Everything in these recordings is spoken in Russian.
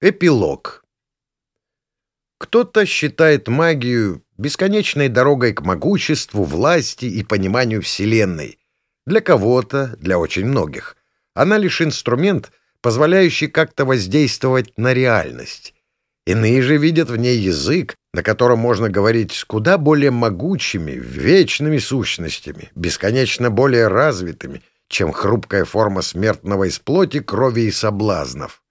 Эпилог. Кто-то считает магию бесконечной дорогой к могуществу, власти и пониманию Вселенной. Для кого-то, для очень многих. Она лишь инструмент, позволяющий как-то воздействовать на реальность. Иные же видят в ней язык, на котором можно говорить с куда более могучими, вечными сущностями, бесконечно более развитыми, чем хрупкая форма смертного из плоти, крови и соблазнов.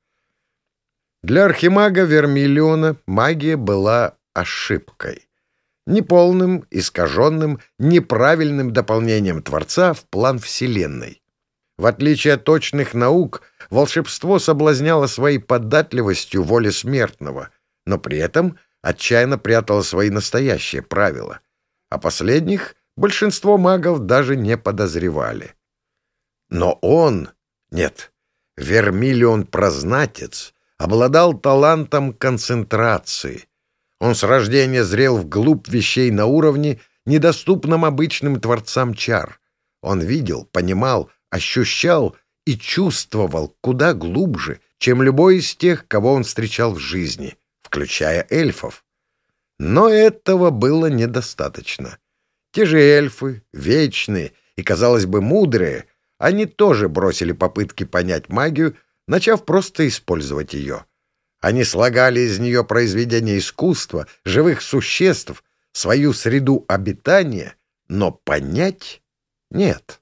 Для архимага Вермиллиона магия была ошибкой. Неполным, искаженным, неправильным дополнением Творца в план Вселенной. В отличие от точных наук, волшебство соблазняло своей податливостью воли смертного, но при этом отчаянно прятало свои настоящие правила. О последних большинство магов даже не подозревали. Но он... Нет, Вермиллион-прознатец — обладал талантом концентрации. Он с рождения зрел вглубь вещей на уровне, недоступном обычным творцам чар. Он видел, понимал, ощущал и чувствовал куда глубже, чем любой из тех, кого он встречал в жизни, включая эльфов. Но этого было недостаточно. Те же эльфы, вечные и, казалось бы, мудрые, они тоже бросили попытки понять магию, начав просто использовать ее. Они слагали из нее произведения искусства, живых существ, свою среду обитания, но понять — нет.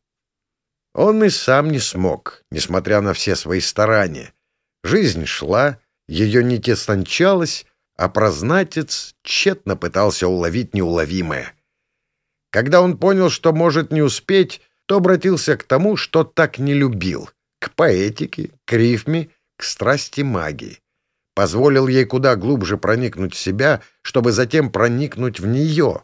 Он и сам не смог, несмотря на все свои старания. Жизнь шла, ее нить истончалась, а прознатец тщетно пытался уловить неуловимое. Когда он понял, что может не успеть, то обратился к тому, что так не любил — к поэтике, к рифме, к страсти магии. Позволил ей куда глубже проникнуть в себя, чтобы затем проникнуть в нее.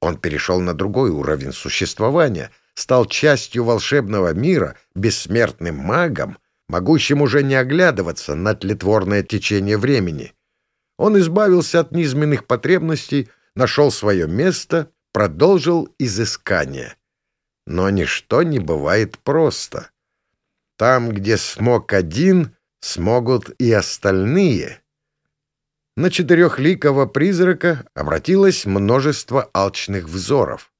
Он перешел на другой уровень существования, стал частью волшебного мира, бессмертным магом, могущим уже не оглядываться на тлетворное течение времени. Он избавился от низменных потребностей, нашел свое место, продолжил изыскание. Но ничто не бывает просто. Там, где смог один, смогут и остальные. На четырехликого призрака обратилось множество алчных взоров.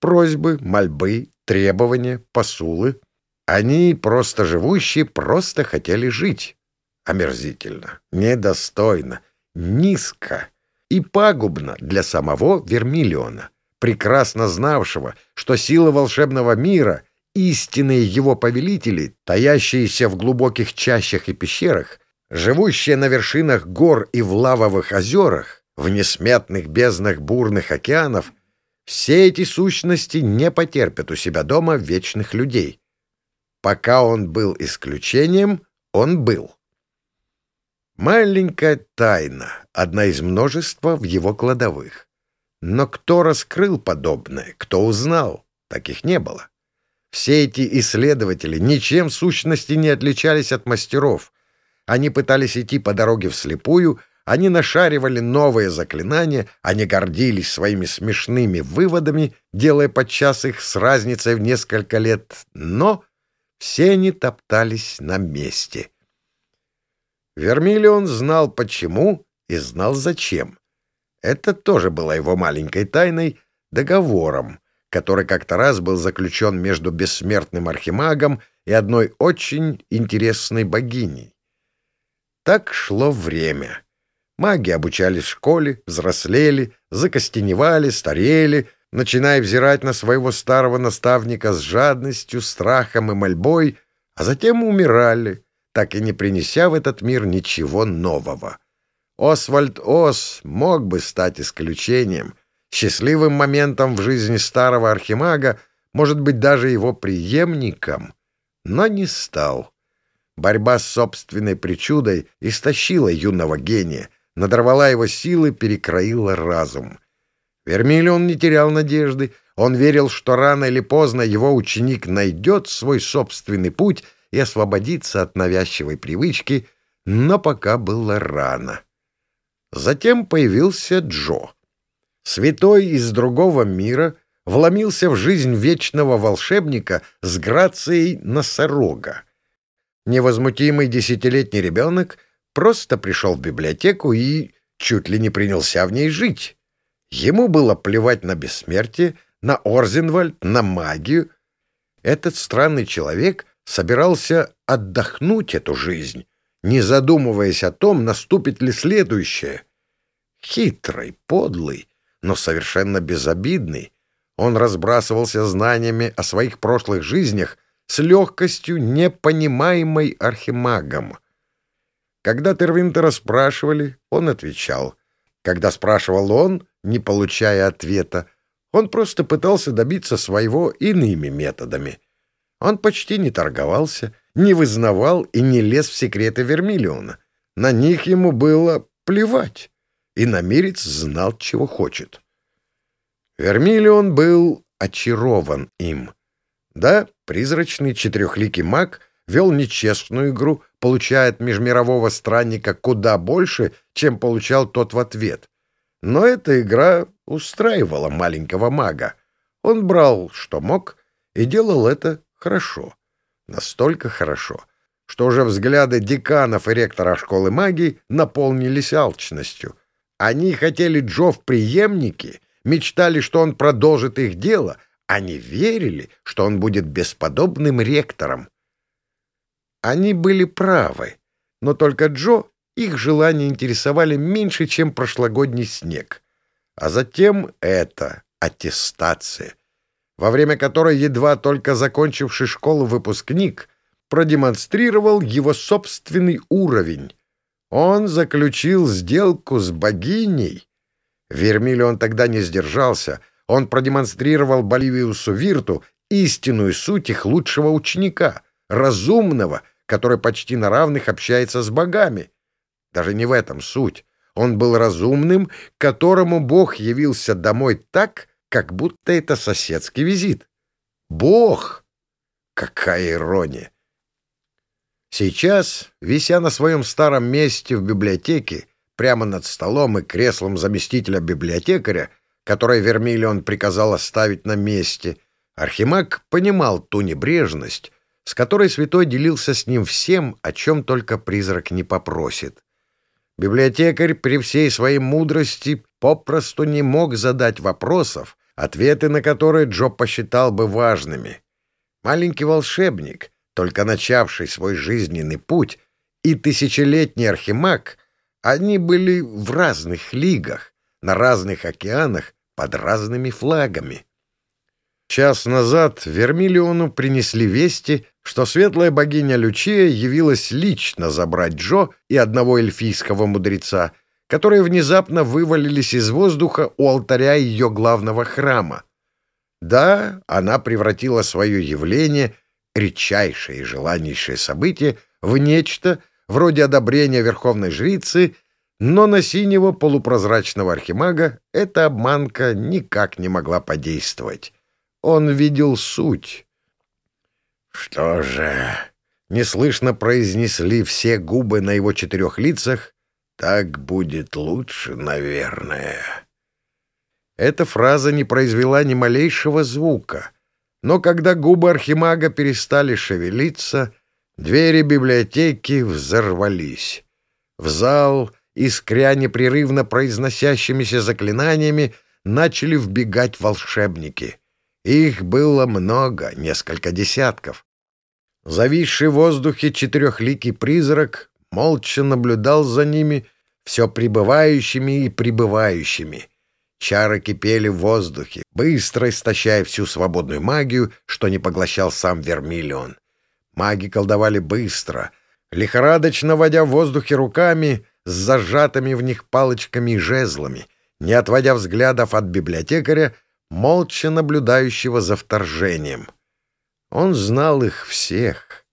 Просьбы, мольбы, требования, посулы. Они, просто живущие, просто хотели жить. Омерзительно, недостойно, низко и пагубно для самого Вермиллиона, прекрасно знавшего, что сила волшебного мира — истинные его повелители, таящиеся в глубоких чащах и пещерах, живущие на вершинах гор и в лавовых озерах, в несметных безднах бурных океанов, все эти сущности не потерпят у себя дома вечных людей. Пока он был исключением, он был. Маленькая тайна, одна из множества в его кладовых. Но кто раскрыл подобное, кто узнал, таких не было. Все эти исследователи ничем в сущности не отличались от мастеров. Они пытались идти по дороге вслепую, они нашаривали новые заклинания, они гордились своими смешными выводами, делая подчас их с разницей в несколько лет, но все они топтались на месте. Вермиллион знал почему и знал зачем. Это тоже было его маленькой тайной, договором, который как-то раз был заключен между бессмертным архимагом и одной очень интересной богиней. Так шло время. Маги обучались в школе, взрослели, закостеневали, старели, начиная взирать на своего старого наставника с жадностью, страхом и мольбой, а затем умирали, так и не принеся в этот мир ничего нового. Освальд Ос мог бы стать исключением — счастливым моментом в жизни старого архимага, может быть, даже его преемником, но не стал. Борьба с собственной причудой истощила юного гения, надорвала его силы, перекроила разум. Вермиллион не терял надежды, он верил, что рано или поздно его ученик найдет свой собственный путь и освободится от навязчивой привычки, но пока было рано. Затем появился Джо. Святой из другого мира вломился в жизнь вечного волшебника с грацией носорога. Невозмутимый десятилетний ребенок просто пришел в библиотеку и чуть ли не принялся в ней жить. Ему было плевать на бессмертие, на Орзенвальд, на магию. Этот странный человек собирался отдохнуть эту жизнь, не задумываясь о том, наступит ли следующее. Хитрый, подлый, но совершенно безобидный, он разбрасывался знаниями о своих прошлых жизнях с легкостью, непонимаемой архимагом. Когда Тервинтера спрашивали, он отвечал. Когда спрашивал он, не получая ответа, он просто пытался добиться своего иными методами. Он почти не торговался, не вызнавал и не лез в секреты Вермиллиона. На них ему было плевать, и намерец знал, чего хочет. Вермиллион был очарован им. Да, призрачный четырехликий маг вел нечестную игру, получая от межмирового странника куда больше, чем получал тот в ответ. Но эта игра устраивала маленького мага. Он брал, что мог, и делал это хорошо. Настолько хорошо, что уже взгляды деканов и ректора школы магии наполнились алчностью. Они хотели Джо в преемнике — мечтали, что он продолжит их дело, они верили, что он будет бесподобным ректором. Они были правы, но только Джо их желания интересовали меньше, чем прошлогодний снег. А затем это аттестация, во время которой едва только закончивший школу выпускник продемонстрировал его собственный уровень. Он заключил сделку с богиней — в Вермиле он тогда не сдержался. Он продемонстрировал Боливиусу Вирту истинную суть их лучшего ученика, разумного, который почти на равных общается с богами. Даже не в этом суть. Он был разумным, которому Бог явился домой так, как будто это соседский визит. Бог! Какая ирония! Сейчас, вися на своем старом месте в библиотеке, прямо над столом и креслом заместителя библиотекаря, которое Вермиллион приказал оставить на месте, Архимаг понимал ту небрежность, с которой святой делился с ним всем, о чем только призрак не попросит. Библиотекарь при всей своей мудрости попросту не мог задать вопросов, ответы на которые Джо посчитал бы важными. Маленький волшебник, только начавший свой жизненный путь, и тысячелетний архимаг они были в разных лигах, на разных океанах, под разными флагами. Час назад Вермиллиону принесли вести, что светлая богиня Лючия явилась лично забрать Джо и одного эльфийского мудреца, которые внезапно вывалились из воздуха у алтаря ее главного храма. Да, она превратила свое явление, редчайшее и желаннейшее событие, в нечто, вроде одобрения верховной жрицы, но на синего полупрозрачного архимага эта обманка никак не могла подействовать. Он видел суть. «Что же?» — неслышно произнесли все губы на его четырех лицах. «Так будет лучше, наверное». Эта фраза не произвела ни малейшего звука, но когда губы архимага перестали шевелиться, Двери библиотеки взорвались. В зал, искря непрерывно произносящимися заклинаниями, начали вбегать волшебники. Их было много, несколько десятков. Зависший в воздухе четырехликий призрак молча наблюдал за ними, все прибывающими и прибывающими. Чары кипели в воздухе, быстро истощая всю свободную магию, что не поглощал сам Вермиллион. Маги колдовали быстро, лихорадочно водя в воздухе руками с зажатыми в них палочками и жезлами, не отводя взглядов от библиотекаря, молча наблюдающего за вторжением. Он знал их всех.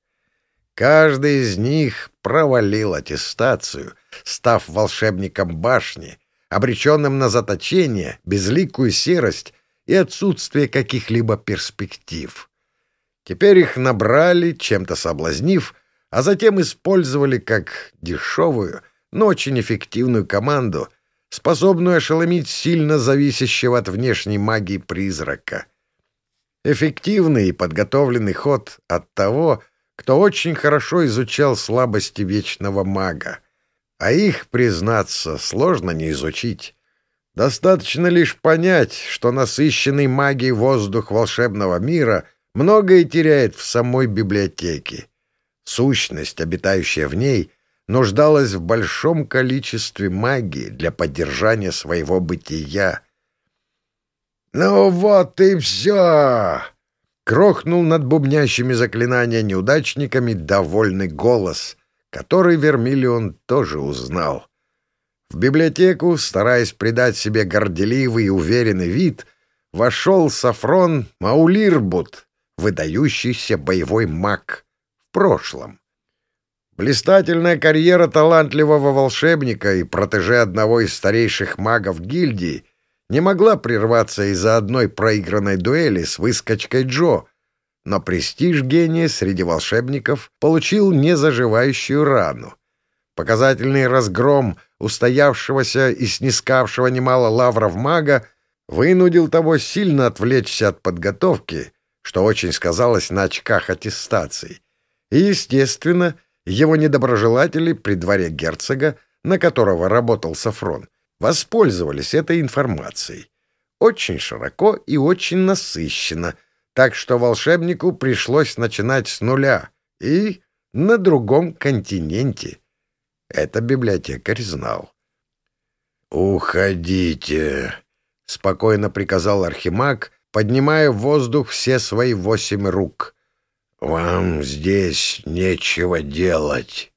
Каждый из них провалил аттестацию, став волшебником башни, обреченным на заточение, безликую серость и отсутствие каких-либо перспектив. Теперь их набрали, чем-то соблазнив, а затем использовали как дешевую, но очень эффективную команду, способную ошеломить сильно зависящего от внешней магии призрака. Эффективный и подготовленный ход от того, кто очень хорошо изучал слабости вечного мага. А их, признаться, сложно не изучить. Достаточно лишь понять, что насыщенный магией воздух волшебного мира многое теряет в самой библиотеке. Сущность, обитающая в ней, нуждалась в большом количестве магии для поддержания своего бытия. «Ну вот и все!» — крохнул над бубнящими заклинания неудачниками довольный голос, который Вермиллион тоже узнал. В библиотеку, стараясь придать себе горделивый и уверенный вид, вошел Сафрон Маулирбут, выдающийся боевой маг в прошлом. Блистательная карьера талантливого волшебника и протеже одного из старейших магов гильдии не могла прерваться из-за одной проигранной дуэли с выскочкой Джо, но престиж гения среди волшебников получил незаживающую рану. Показательный разгром устоявшегося и снискавшего немало лавров мага вынудил того сильно отвлечься от подготовки, что очень сказалось на очках аттестаций. И, естественно, его недоброжелатели при дворе герцога, на которого работал Сафрон, воспользовались этой информацией. Очень широко и очень насыщенно, так что волшебнику пришлось начинать с нуля и на другом континенте. Это библиотекарь знал. «Уходите!» — спокойно приказал Архимаг, поднимая в воздух все свои восемь рук — «Вам здесь нечего делать».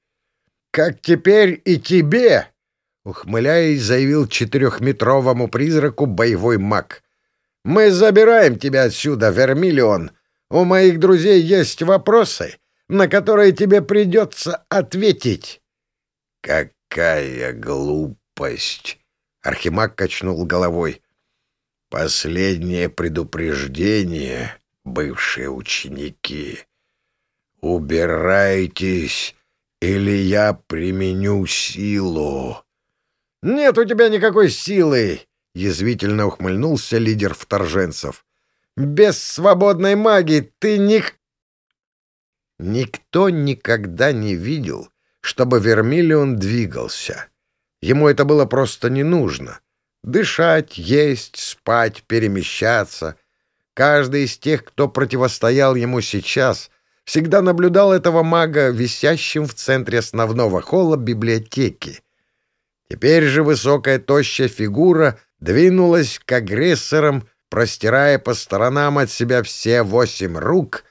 «Как теперь и тебе!» — ухмыляясь, заявил четырехметровому призраку боевой маг. «Мы забираем тебя отсюда, Вермиллион. У моих друзей есть вопросы, на которые тебе придется ответить». «Какая глупость!» — Архимаг качнул головой. «Последнее предупреждение, бывшие ученики. «Убирайтесь, или я применю силу». «Нет у тебя никакой силы!» — язвительно ухмыльнулся лидер вторженцев. «Без свободной магии ты ник...» Никто никогда не видел, чтобы Вермиллион двигался. Ему это было просто не нужно. Дышать, есть, спать, перемещаться. Каждый из тех, кто противостоял ему сейчас, всегда наблюдал этого мага висящим в центре основного холла библиотеки. Теперь же высокая тощая фигура двинулась к агрессорам, простирая по сторонам от себя все восемь рук,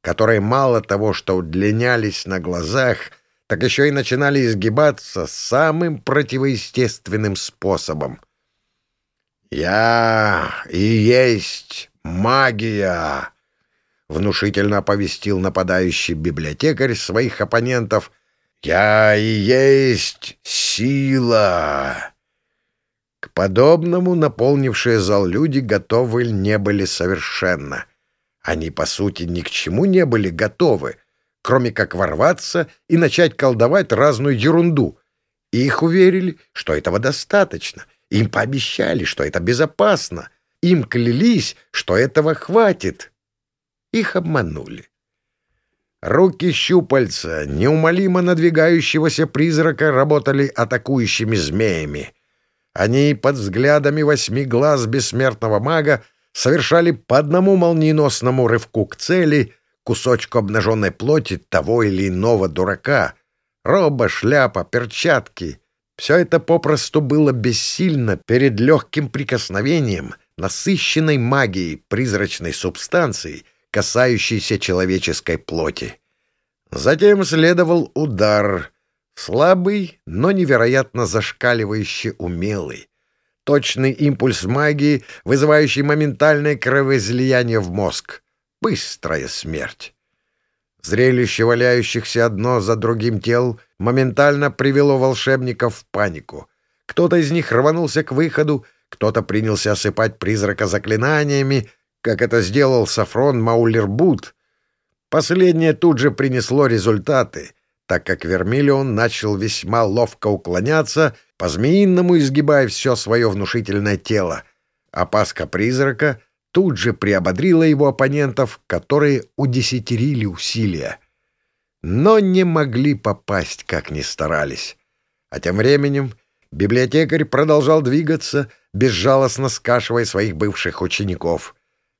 которые мало того, что удлинялись на глазах, так еще и начинали изгибаться самым противоестественным способом. «Я и есть магия!» — внушительно оповестил нападающий библиотекарь своих оппонентов. «Я и есть сила!» Подобному наполнившие зал люди готовы не были совершенно. Они, по сути, ни к чему не были готовы, кроме как ворваться и начать колдовать разную ерунду. Их уверили, что этого достаточно. Им пообещали, что это безопасно. Им клялись, что этого хватит. Их обманули. Руки щупальца, неумолимо надвигающегося призрака, работали атакующими змеями. Они под взглядами восьми глаз бессмертного мага совершали по одному молниеносному рывку к цели, кусочку обнаженной плоти того или иного дурака. Роба, шляпа, перчатки — все это попросту было бессильно перед легким прикосновением насыщенной магией призрачной субстанции — касающийся человеческой плоти. Затем следовал удар, слабый, но невероятно зашкаливающий умелый. Точный импульс магии, вызывающий моментальное кровоизлияние в мозг. Быстрая смерть. Зрелище валяющихся одно за другим тел моментально привело волшебников в панику. Кто-то из них рванулся к выходу, кто-то принялся осыпать призрака заклинаниями, как это сделал Сафрон Маулербут. Последнее тут же принесло результаты, так как Вермиллион начал весьма ловко уклоняться, по-змеиному изгибая все свое внушительное тело. Опаска призрака тут же приободрила его оппонентов, которые удесятерили усилия. Но не могли попасть, как ни старались. А тем временем библиотекарь продолжал двигаться, безжалостно скашивая своих бывших учеников.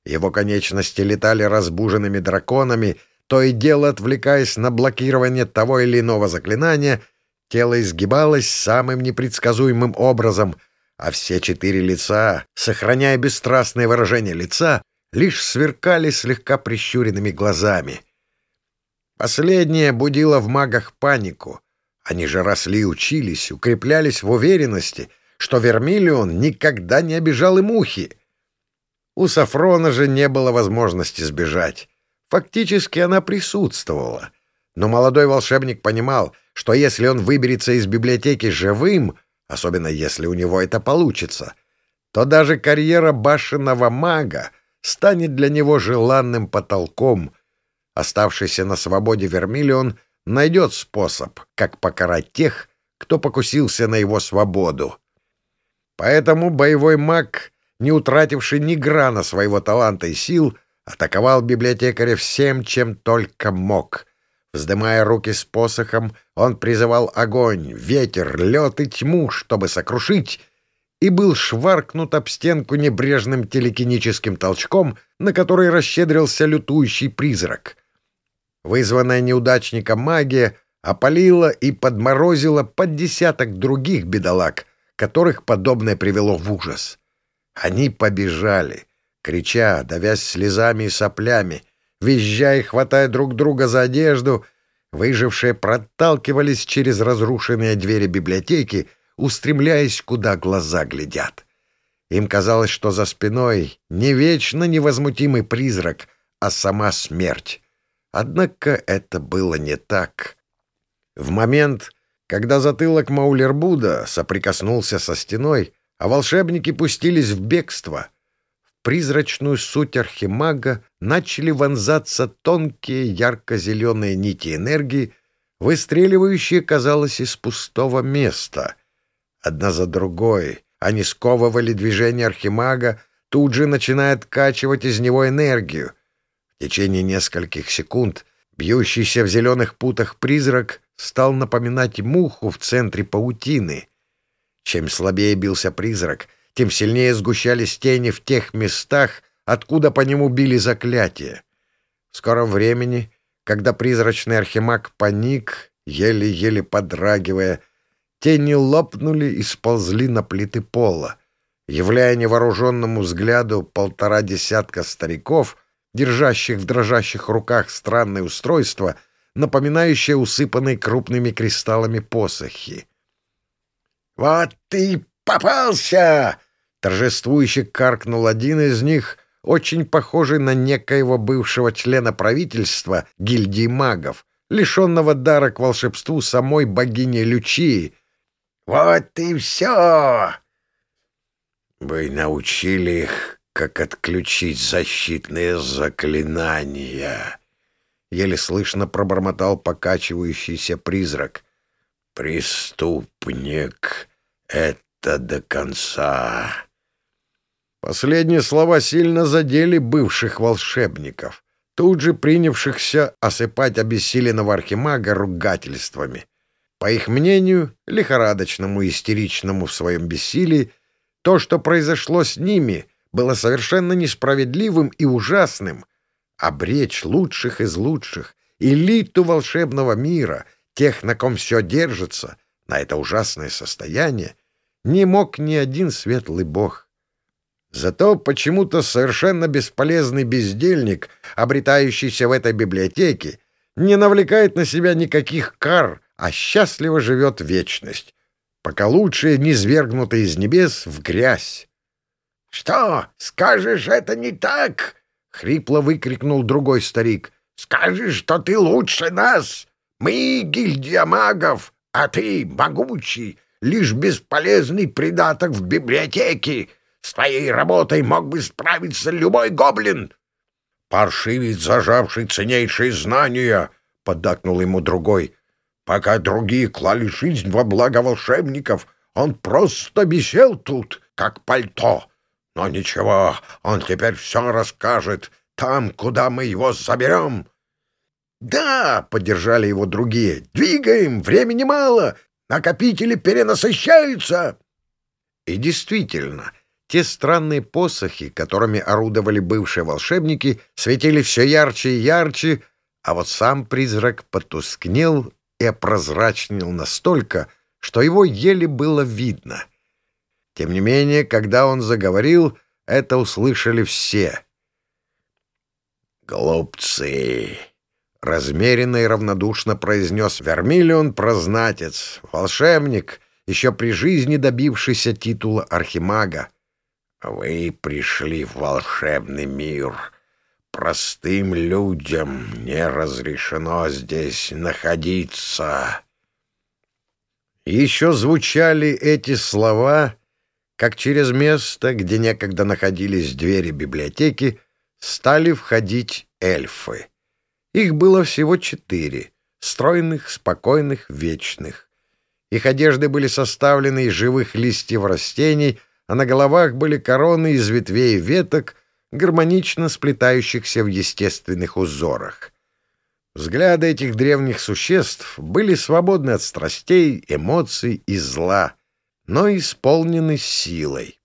Его конечности летали разбуженными драконами, то и дело отвлекаясь на блокирование того или иного заклинания, тело изгибалось самым непредсказуемым образом, а все четыре лица, сохраняя бесстрастное выражение лица, лишь сверкали слегка прищуренными глазами. Последнее будило в магах панику. Они же росли, учились, укреплялись в уверенности, что Вермиллион никогда не обижал и мухи. У Сафрона же не было возможности сбежать. Фактически она присутствовала. Но молодой волшебник понимал, что если он выберется из библиотеки живым, особенно если у него это получится, то даже карьера башенного мага станет для него желанным потолком. Оставшийся на свободе Вермиллион найдет способ, как покарать тех, кто покусился на его свободу. Поэтому боевой маг, не утративший ни грана своего таланта и сил, атаковал библиотекаря всем, чем только мог. Вздымая руки с посохом, он призывал огонь, ветер, лед и тьму, чтобы сокрушить, и был шваркнут об стенку небрежным телекиническим толчком, на который расщедрился лютующий призрак. Вызванная неудачником магия опалила и подморозила под десяток других бедолаг, которых подобное привело в ужас. Они побежали, крича, давясь слезами и соплями, визжая и хватая друг друга за одежду, выжившие проталкивались через разрушенные двери библиотеки, устремляясь, куда глаза глядят. Им казалось, что за спиной не вечно невозмутимый призрак, а сама смерть. Однако это было не так. В момент, когда затылок Маулербуда соприкоснулся со стеной, а волшебники пустились в бегство — призрачную суть архимага начали вонзаться тонкие ярко-зеленые нити энергии, выстреливающие, казалось, из пустого места. Одна за другой они сковывали движение архимага, тут же начиная откачивать из него энергию. В течение нескольких секунд бьющийся в зеленых путах призрак стал напоминать муху в центре паутины. Чем слабее бился призрак — тем сильнее сгущались тени в тех местах, откуда по нему били заклятия. В скором времени, когда призрачный архимаг паник, еле-еле подрагивая, тени лопнули и сползли на плиты пола, являя невооруженному взгляду полтора десятка стариков, держащих в дрожащих руках странное устройство, напоминающее усыпанные крупными кристаллами посохи. «Вот ты попался!» Торжествующе каркнул один из них, очень похожий на некоего бывшего члена правительства гильдии магов, лишенного дара к волшебству самой богини Лючии. «Вот и все!» «Вы научили их, как отключить защитные заклинания!» Еле слышно пробормотал покачивающийся призрак. «Преступник! Это до конца!» Последние слова сильно задели бывших волшебников, тут же принявшихся осыпать обессиленного архимага ругательствами. По их мнению, лихорадочному и истеричному в своем бессилии, то, что произошло с ними, было совершенно несправедливым и ужасным. Обречь лучших из лучших, элиту волшебного мира, тех, на ком все держится, на это ужасное состояние, не мог ни один светлый бог. Зато почему-то совершенно бесполезный бездельник, обретающийся в этой библиотеке, не навлекает на себя никаких кар, а счастливо живет вечность, пока лучшие не свергнуты из небес в грязь. — Что, скажешь, это не так? — хрипло выкрикнул другой старик. — Скажешь, что ты лучше нас? Мы — гильдия магов, а ты — могучий, лишь бесполезный придаток в библиотеке. С твоей работой мог бы справиться любой гоблин. — Паршивец, зажавший ценнейшие знания, — поддакнул ему другой. — Пока другие клали жизнь во благо волшебников, он просто висел тут, как пальто. Но ничего, он теперь все расскажет там, куда мы его заберем. — Да, — поддержали его другие, — двигаем, времени мало. Накопители перенасыщаются!» И действительно, те странные посохи, которыми орудовали бывшие волшебники, светили все ярче и ярче, а вот сам призрак потускнел и опрозрачнел настолько, что его еле было видно. Тем не менее, когда он заговорил, это услышали все. «Глупцы!» — размеренно и равнодушно произнес Вермиллион-прознатец, волшебник, еще при жизни добившийся титула архимага. «Вы пришли в волшебный мир. Простым людям не разрешено здесь находиться». Еще звучали эти слова, как через место, где некогда находились двери библиотеки, стали входить эльфы. Их было всего четыре — стройных, спокойных, вечных. Их одежды были составлены из живых листьев растений, а на головах были короны из ветвей веток, гармонично сплетающихся в естественных узорах. Взгляды этих древних существ были свободны от страстей, эмоций и зла, но исполнены силой.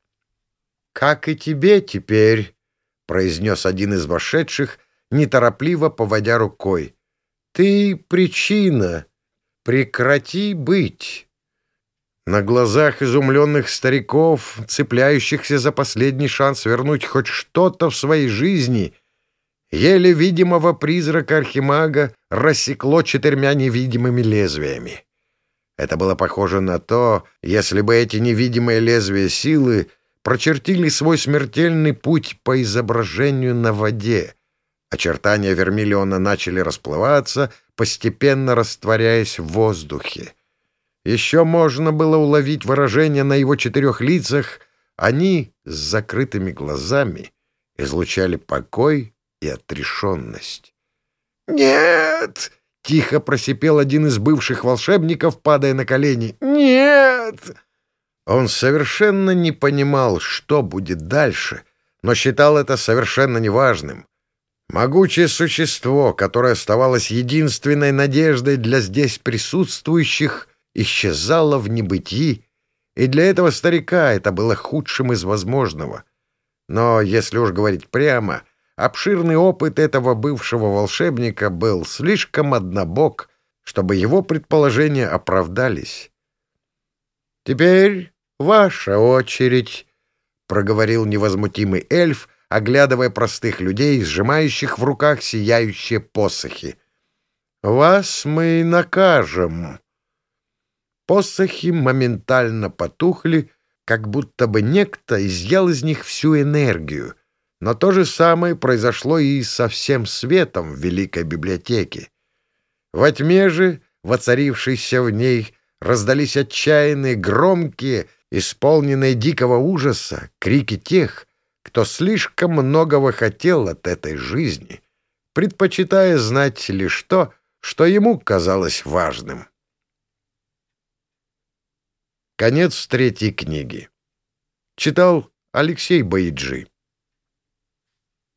«Как и тебе теперь», — произнес один из вошедших, неторопливо поводя рукой. «Ты причина. Прекрати быть». На глазах изумленных стариков, цепляющихся за последний шанс вернуть хоть что-то в своей жизни, еле видимого призрака архимага рассекло четырьмя невидимыми лезвиями. Это было похоже на то, если бы эти невидимые лезвия силы прочертили свой смертельный путь по изображению на воде. Очертания вермиллиона начали расплываться, постепенно растворяясь в воздухе. Еще можно было уловить выражение на его четырех лицах. Они с закрытыми глазами излучали покой и отрешенность. «Нет!» — тихо просипел один из бывших волшебников, падая на колени. «Нет!» Он совершенно не понимал, что будет дальше, но считал это совершенно неважным. Могучее существо, которое оставалось единственной надеждой для здесь присутствующих, исчезало в небытии, и для этого старика это было худшим из возможного. Но, если уж говорить прямо, обширный опыт этого бывшего волшебника был слишком однобок, чтобы его предположения оправдались. «Теперь ваша очередь», — проговорил невозмутимый эльф, оглядывая простых людей, сжимающих в руках сияющие посохи. «Вас мы накажем». Посохи моментально потухли, как будто бы некто изъял из них всю энергию. Но то же самое произошло и со всем светом в Великой библиотеке. Во тьме же, воцарившейся в ней, раздались отчаянные, громкие, исполненные дикого ужаса, крики тех, кто слишком многого хотел от этой жизни, предпочитая знать лишь то, что ему казалось важным. Конец третьей книги. Читал Алексей Баиджи.